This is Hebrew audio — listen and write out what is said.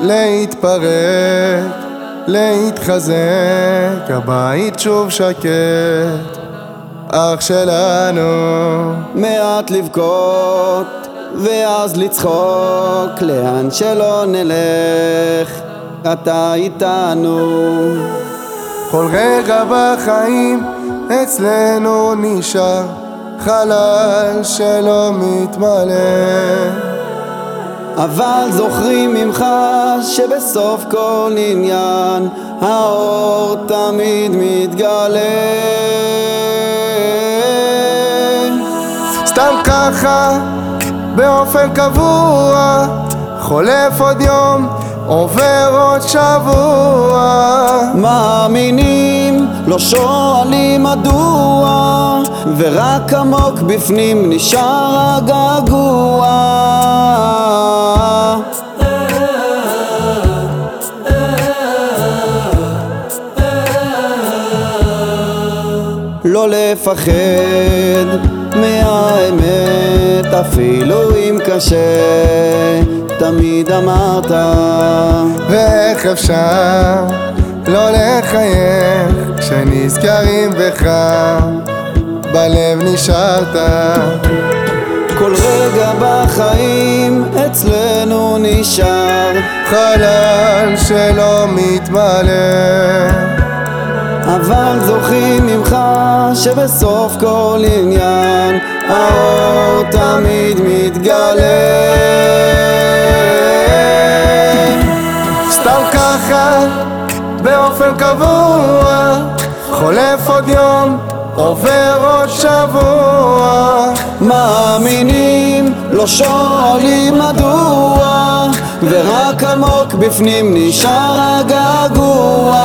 להתפרק, להתחזק, הבית שוב שקט, אח שלנו. מעט לבכות, ואז לצחוק, לאן שלא נלך, אתה איתנו. כל רגע בחיים אצלנו נשאר חלל שלא מתמלא. אבל זוכרים ממך שבסוף כל עניין האור תמיד מתגלה. סתם ככה, באופן קבוע, חולף עוד יום, עובר עוד שבוע. מאמינים, לא שואלים מדוע, ורק עמוק בפנים נשאר הגעגוע. לא לפחד מהאמת, אפילו אם קשה, תמיד אמרת. ואיך אפשר לא לחייך כשנזכרים בך, בלב נשארת. כל רגע בחיים אצלנו נשאר חלל שלא מתמלא. אבל זוכרים ממך שבסוף כל עניין האור תמיד מתגלה סתם ככה, באופן קבוע, חולף עוד יום, עובר עוד שבוע. מאמינים, לא שואלים מדוע ורק עמוק בפנים נשאר הגעגוע